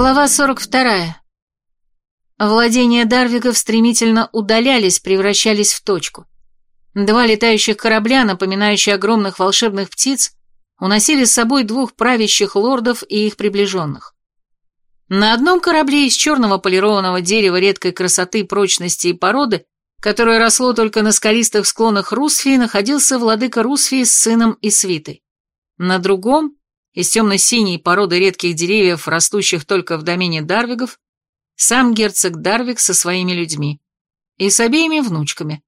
Глава 42. Владения Дарвигов стремительно удалялись, превращались в точку. Два летающих корабля, напоминающие огромных волшебных птиц, уносили с собой двух правящих лордов и их приближенных. На одном корабле из черного полированного дерева редкой красоты, прочности и породы, которое росло только на скалистых склонах Русфии, находился владыка Русфии с сыном и свитой. На другом из темно-синей породы редких деревьев, растущих только в домене Дарвигов, сам герцог Дарвиг со своими людьми и с обеими внучками.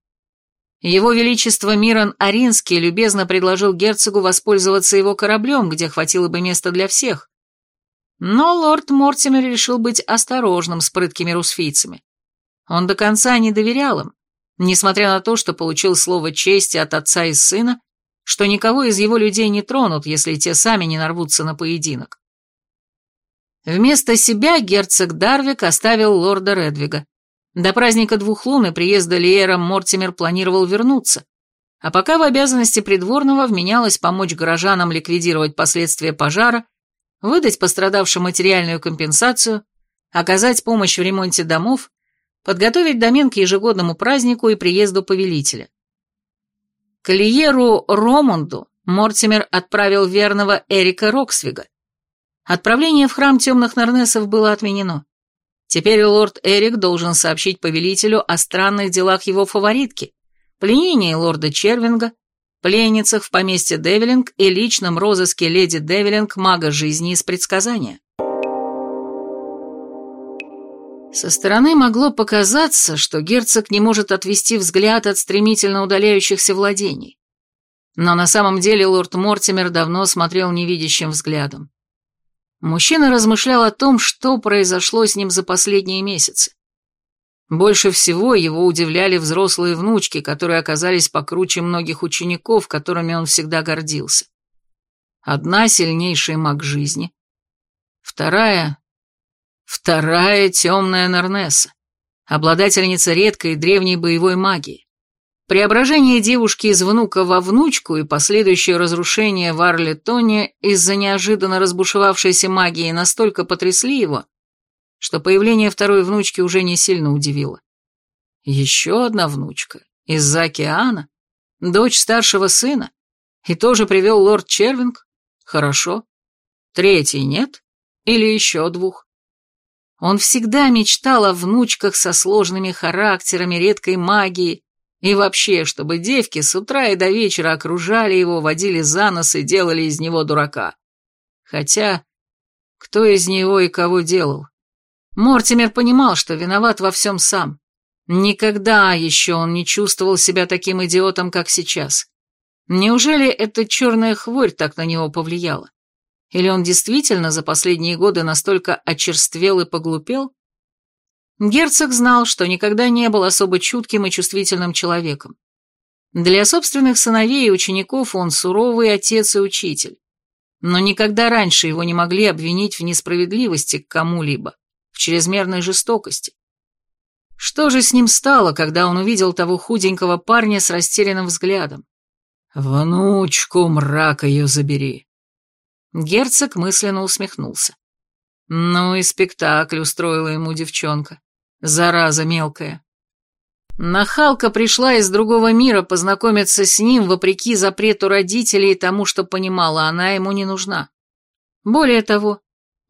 Его Величество Мирон Аринский любезно предложил герцогу воспользоваться его кораблем, где хватило бы места для всех. Но лорд Мортимер решил быть осторожным с прыткими русфийцами. Он до конца не доверял им, несмотря на то, что получил слово чести от отца и сына что никого из его людей не тронут, если те сами не нарвутся на поединок. Вместо себя герцог Дарвик оставил лорда Редвига. До праздника двух лун и приезда Лиера Мортимер планировал вернуться, а пока в обязанности придворного вменялось помочь горожанам ликвидировать последствия пожара, выдать пострадавшим материальную компенсацию, оказать помощь в ремонте домов, подготовить домен к ежегодному празднику и приезду повелителя. К Лиеру Ромунду Мортимер отправил верного Эрика Роксвига. Отправление в храм темных Нарнесов было отменено. Теперь лорд Эрик должен сообщить повелителю о странных делах его фаворитки, пленении лорда Червинга, пленницах в поместье Девилинг и личном розыске леди Девилинг мага жизни из предсказания. Со стороны могло показаться, что герцог не может отвести взгляд от стремительно удаляющихся владений. Но на самом деле лорд Мортимер давно смотрел невидящим взглядом. Мужчина размышлял о том, что произошло с ним за последние месяцы. Больше всего его удивляли взрослые внучки, которые оказались покруче многих учеников, которыми он всегда гордился. Одна сильнейший маг жизни, вторая Вторая темная Нарнесса, обладательница редкой древней боевой магии. Преображение девушки из внука во внучку и последующее разрушение в Арлетоне из-за неожиданно разбушевавшейся магии настолько потрясли его, что появление второй внучки уже не сильно удивило. Еще одна внучка, из-за океана, дочь старшего сына, и тоже привел лорд Червинг? Хорошо. Третий нет? Или еще двух? Он всегда мечтал о внучках со сложными характерами, редкой магией, и вообще, чтобы девки с утра и до вечера окружали его, водили за нос и делали из него дурака. Хотя, кто из него и кого делал? Мортимер понимал, что виноват во всем сам. Никогда еще он не чувствовал себя таким идиотом, как сейчас. Неужели эта черная хворь так на него повлияла? Или он действительно за последние годы настолько очерствел и поглупел? Герцог знал, что никогда не был особо чутким и чувствительным человеком. Для собственных сыновей и учеников он суровый отец и учитель. Но никогда раньше его не могли обвинить в несправедливости к кому-либо, в чрезмерной жестокости. Что же с ним стало, когда он увидел того худенького парня с растерянным взглядом? «Внучку, мрак ее забери!» Герцог мысленно усмехнулся. Ну и спектакль устроила ему девчонка. Зараза мелкая. Нахалка пришла из другого мира познакомиться с ним вопреки запрету родителей и тому, что понимала, она ему не нужна. Более того,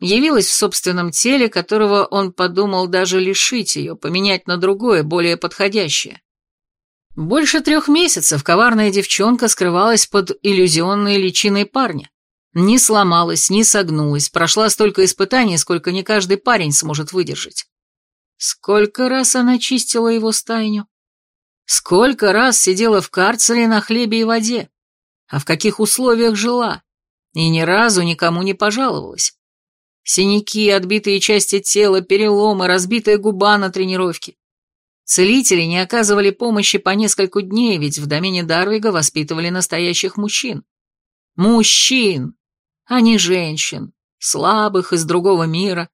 явилась в собственном теле, которого он подумал даже лишить ее, поменять на другое, более подходящее. Больше трех месяцев коварная девчонка скрывалась под иллюзионной личиной парня. Не сломалась, не согнулась, прошла столько испытаний, сколько не каждый парень сможет выдержать. Сколько раз она чистила его стайню? Сколько раз сидела в карцере на хлебе и воде? А в каких условиях жила? И ни разу никому не пожаловалась. Синяки, отбитые части тела, переломы, разбитая губа на тренировке. Целители не оказывали помощи по нескольку дней, ведь в домене Дарвига воспитывали настоящих мужчин. Мужчин! А не женщин, слабых из другого мира.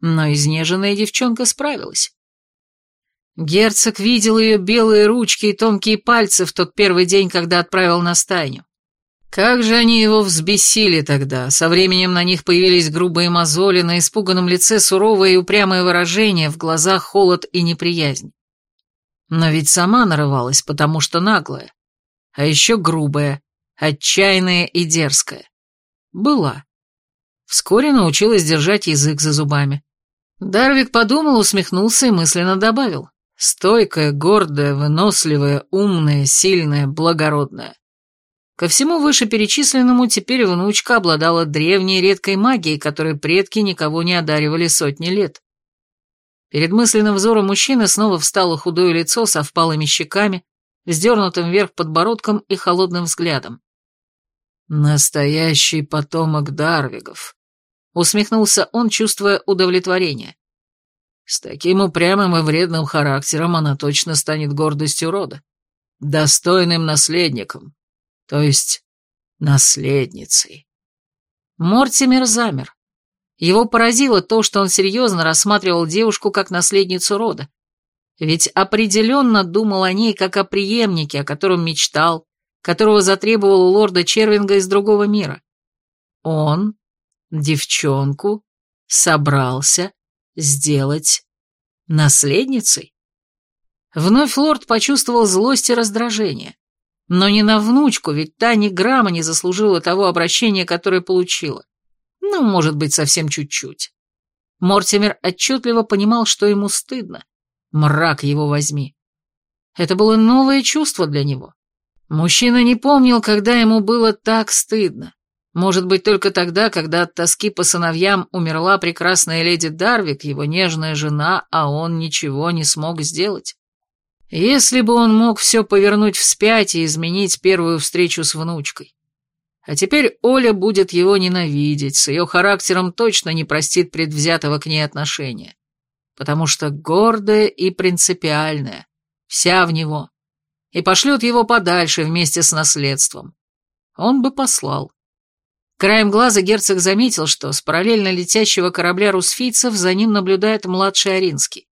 Но изнеженная девчонка справилась. Герцог видел ее белые ручки и тонкие пальцы в тот первый день, когда отправил на стайню. Как же они его взбесили тогда. Со временем на них появились грубые мозоли, на испуганном лице суровое и упрямое выражение, в глазах холод и неприязнь. Но ведь сама нарывалась, потому что наглая. А еще грубая, отчаянная и дерзкая. Была. Вскоре научилась держать язык за зубами. Дарвик подумал, усмехнулся и мысленно добавил. Стойкая, гордая, выносливая, умная, сильная, благородная. Ко всему вышеперечисленному теперь внучка обладала древней редкой магией, которой предки никого не одаривали сотни лет. Перед мысленным взором мужчины снова встало худое лицо со впалыми щеками, вздернутым вверх подбородком и холодным взглядом. «Настоящий потомок Дарвигов», — усмехнулся он, чувствуя удовлетворение. «С таким упрямым и вредным характером она точно станет гордостью рода, достойным наследником то есть наследницей. Мортимер замер. Его поразило то, что он серьезно рассматривал девушку как наследницу рода. Ведь определенно думал о ней как о преемнике, о котором мечтал, которого затребовал у лорда Червинга из другого мира. Он, девчонку, собрался сделать наследницей? Вновь лорд почувствовал злость и раздражение. Но не на внучку, ведь та ни грамма не заслужила того обращения, которое получила. Ну, может быть, совсем чуть-чуть. Мортимер отчетливо понимал, что ему стыдно. Мрак его возьми. Это было новое чувство для него. Мужчина не помнил, когда ему было так стыдно. Может быть, только тогда, когда от тоски по сыновьям умерла прекрасная леди Дарвик, его нежная жена, а он ничего не смог сделать. Если бы он мог все повернуть вспять и изменить первую встречу с внучкой. А теперь Оля будет его ненавидеть, с ее характером точно не простит предвзятого к ней отношения. Потому что гордая и принципиальная, вся в него. И пошлет его подальше вместе с наследством. Он бы послал. Краем глаза герцог заметил, что с параллельно летящего корабля русфийцев за ним наблюдает младший Аринский.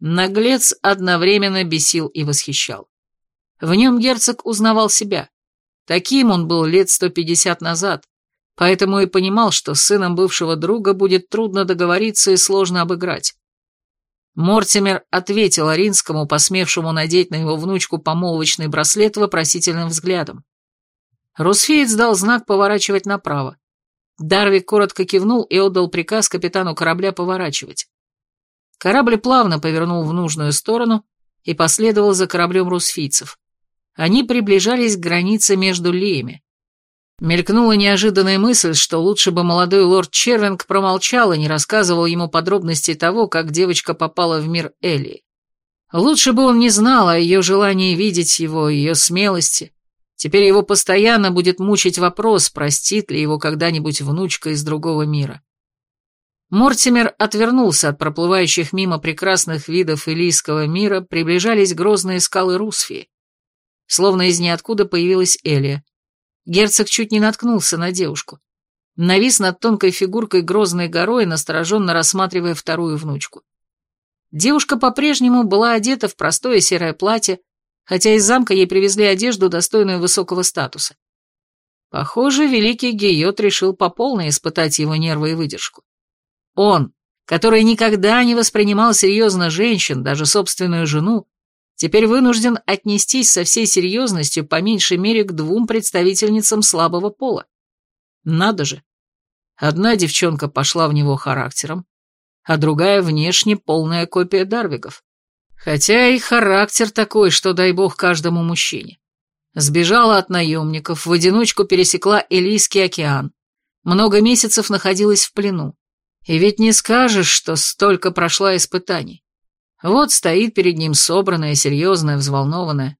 Наглец одновременно бесил и восхищал. В нем герцог узнавал себя. Таким он был лет сто пятьдесят назад, поэтому и понимал, что с сыном бывшего друга будет трудно договориться и сложно обыграть. Мортимер ответил Аринскому, посмевшему надеть на его внучку помолвочный браслет, вопросительным взглядом. Русфеец дал знак поворачивать направо. Дарвик коротко кивнул и отдал приказ капитану корабля поворачивать. Корабль плавно повернул в нужную сторону и последовал за кораблем русфийцев. Они приближались к границе между леями. Мелькнула неожиданная мысль, что лучше бы молодой лорд Червинг промолчал и не рассказывал ему подробностей того, как девочка попала в мир Элии. Лучше бы он не знал о ее желании видеть его, ее смелости. Теперь его постоянно будет мучить вопрос, простит ли его когда-нибудь внучка из другого мира. Мортимер отвернулся от проплывающих мимо прекрасных видов Илийского мира, приближались грозные скалы Русфии. Словно из ниоткуда появилась Элия. Герцог чуть не наткнулся на девушку. Навис над тонкой фигуркой грозной горой, настороженно рассматривая вторую внучку. Девушка по-прежнему была одета в простое серое платье, хотя из замка ей привезли одежду, достойную высокого статуса. Похоже, великий Гейот решил по полной испытать его нервы и выдержку. Он, который никогда не воспринимал серьезно женщин, даже собственную жену, теперь вынужден отнестись со всей серьезностью по меньшей мере к двум представительницам слабого пола. Надо же. Одна девчонка пошла в него характером, а другая внешне полная копия Дарвигов. Хотя и характер такой, что дай бог каждому мужчине. Сбежала от наемников, в одиночку пересекла Элийский океан, много месяцев находилась в плену. И ведь не скажешь, что столько прошла испытаний. Вот стоит перед ним собранная, серьезная, взволнованная.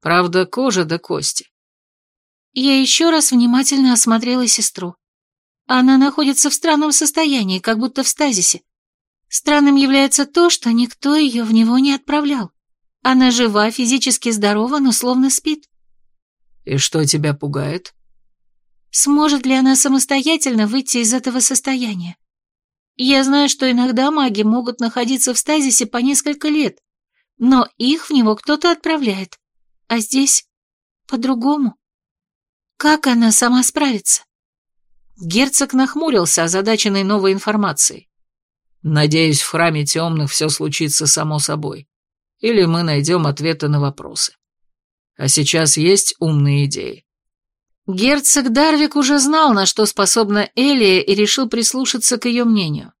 Правда, кожа до кости. Я еще раз внимательно осмотрела сестру. Она находится в странном состоянии, как будто в стазисе. Странным является то, что никто ее в него не отправлял. Она жива, физически здорова, но словно спит. И что тебя пугает? Сможет ли она самостоятельно выйти из этого состояния? Я знаю, что иногда маги могут находиться в стазисе по несколько лет, но их в него кто-то отправляет. А здесь по-другому. Как она сама справится? Герцог нахмурился, озадаченный новой информацией. Надеюсь, в храме темных все случится само собой. Или мы найдем ответы на вопросы. А сейчас есть умные идеи. Герцог Дарвик уже знал, на что способна Элия, и решил прислушаться к ее мнению.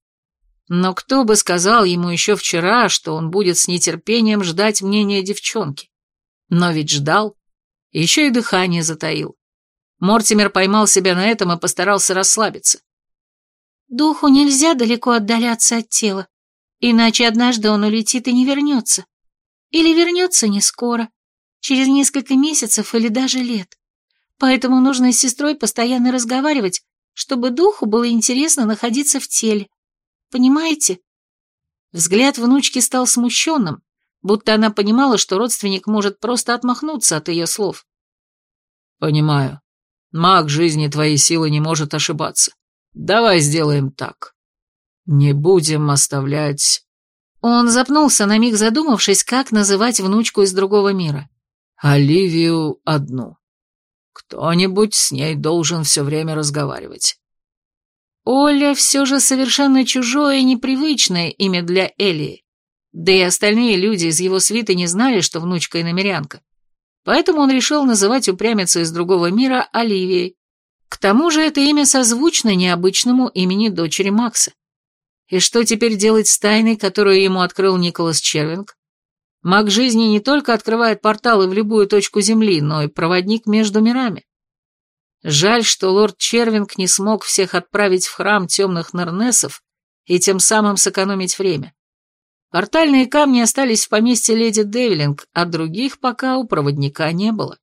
Но кто бы сказал ему еще вчера, что он будет с нетерпением ждать мнения девчонки? Но ведь ждал, еще и дыхание затаил. Мортимер поймал себя на этом и постарался расслабиться. Духу нельзя далеко отдаляться от тела, иначе однажды он улетит и не вернется. Или вернется не скоро, через несколько месяцев или даже лет. Поэтому нужно с сестрой постоянно разговаривать, чтобы духу было интересно находиться в теле. Понимаете? Взгляд внучки стал смущенным, будто она понимала, что родственник может просто отмахнуться от ее слов. «Понимаю. Маг жизни твоей силы не может ошибаться. Давай сделаем так. Не будем оставлять...» Он запнулся на миг задумавшись, как называть внучку из другого мира. «Оливию одну. Кто-нибудь с ней должен все время разговаривать». Оля все же совершенно чужое и непривычное имя для Элии. Да и остальные люди из его свиты не знали, что внучка иномерянка. Поэтому он решил называть упрямицу из другого мира Оливией, к тому же это имя созвучно необычному имени дочери Макса. И что теперь делать с тайной, которую ему открыл Николас Червинг? Маг жизни не только открывает порталы в любую точку Земли, но и проводник между мирами. Жаль, что лорд Червинг не смог всех отправить в храм темных Нернесов и тем самым сэкономить время. Портальные камни остались в поместье леди Девилинг, а других пока у проводника не было.